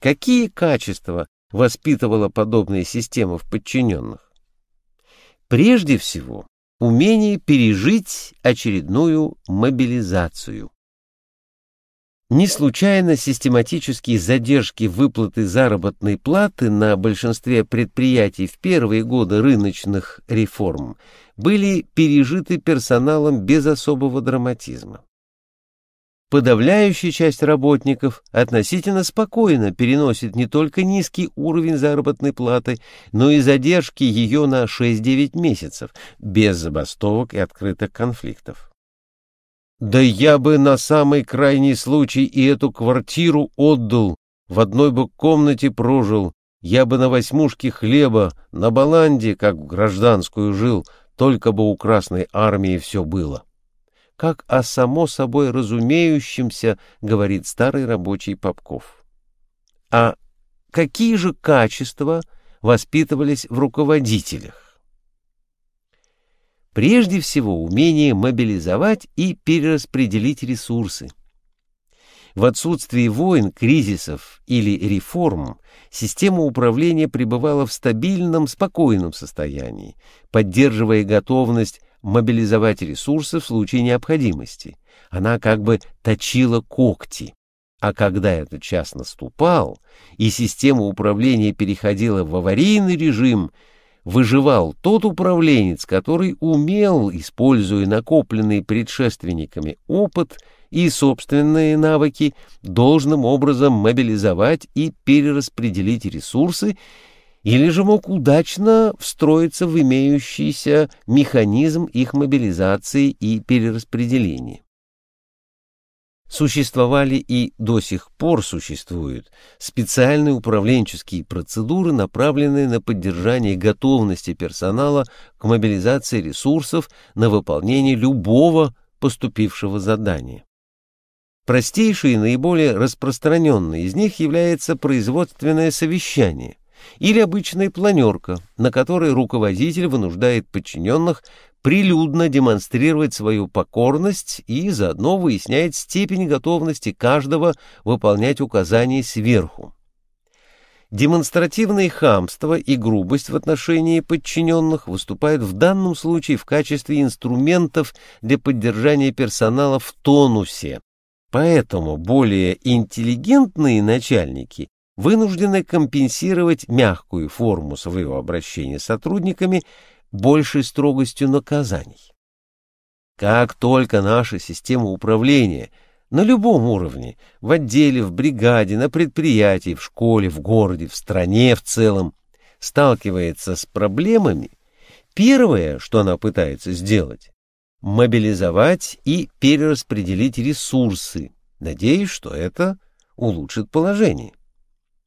Какие качества воспитывала подобная система в подчиненных? Прежде всего, умение пережить очередную мобилизацию. Не случайно систематические задержки выплаты заработной платы на большинстве предприятий в первые годы рыночных реформ были пережиты персоналом без особого драматизма. Подавляющая часть работников относительно спокойно переносит не только низкий уровень заработной платы, но и задержки ее на 6-9 месяцев, без забастовок и открытых конфликтов. Да я бы на самый крайний случай и эту квартиру отдал, в одной бы комнате прожил, я бы на восьмушке хлеба, на баланде, как в гражданскую жил, только бы у Красной Армии все было. Как о само собой разумеющемся, говорит старый рабочий Попков. А какие же качества воспитывались в руководителях? Прежде всего, умение мобилизовать и перераспределить ресурсы. В отсутствии войн, кризисов или реформ система управления пребывала в стабильном, спокойном состоянии, поддерживая готовность мобилизовать ресурсы в случае необходимости. Она как бы точила когти. А когда этот час наступал, и система управления переходила в аварийный режим – выживал тот управленец, который умел, используя накопленный предшественниками опыт и собственные навыки, должным образом мобилизовать и перераспределить ресурсы, или же мог удачно встроиться в имеющийся механизм их мобилизации и перераспределения существовали и до сих пор существуют специальные управленческие процедуры, направленные на поддержание готовности персонала к мобилизации ресурсов на выполнение любого поступившего задания. Простейшей и наиболее распространенной из них является производственное совещание или обычная планерка, на которой руководитель вынуждает подчиненных прилюдно демонстрировать свою покорность и заодно выясняет степень готовности каждого выполнять указания сверху. Демонстративное хамство и грубость в отношении подчиненных выступают в данном случае в качестве инструментов для поддержания персонала в тонусе. Поэтому более интеллигентные начальники вынуждены компенсировать мягкую форму своего обращения с сотрудниками большей строгостью наказаний. Как только наша система управления на любом уровне, в отделе, в бригаде, на предприятии, в школе, в городе, в стране в целом, сталкивается с проблемами, первое, что она пытается сделать, мобилизовать и перераспределить ресурсы, надеясь, что это улучшит положение.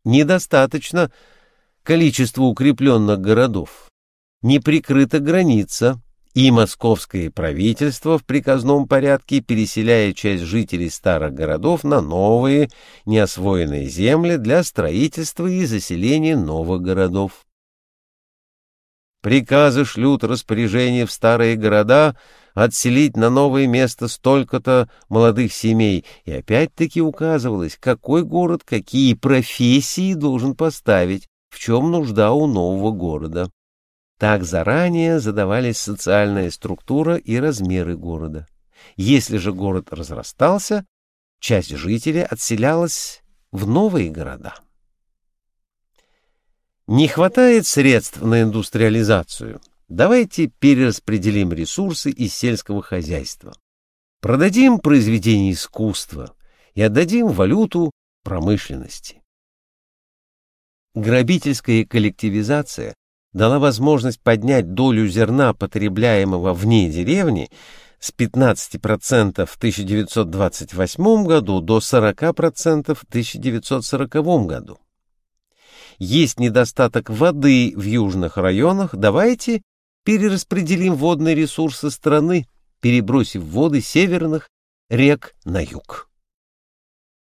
Недостаточно количества укрепленных городов не прикрыта граница, и московское правительство в приказном порядке переселяет часть жителей старых городов на новые, неосвоенные земли для строительства и заселения новых городов. Приказы шлют распоряжения в старые города отселить на новое место столько-то молодых семей, и опять-таки указывалось, какой город какие профессии должен поставить, в чем нужда у нового города. Так заранее задавались социальная структура и размеры города. Если же город разрастался, часть жителей отселялась в новые города. Не хватает средств на индустриализацию. Давайте перераспределим ресурсы из сельского хозяйства. Продадим произведения искусства и отдадим валюту промышленности. Грабительская коллективизация дала возможность поднять долю зерна, потребляемого вне деревни, с 15% в 1928 году до 40% в 1940 году. Есть недостаток воды в южных районах, давайте перераспределим водные ресурсы страны, перебросив воды северных рек на юг.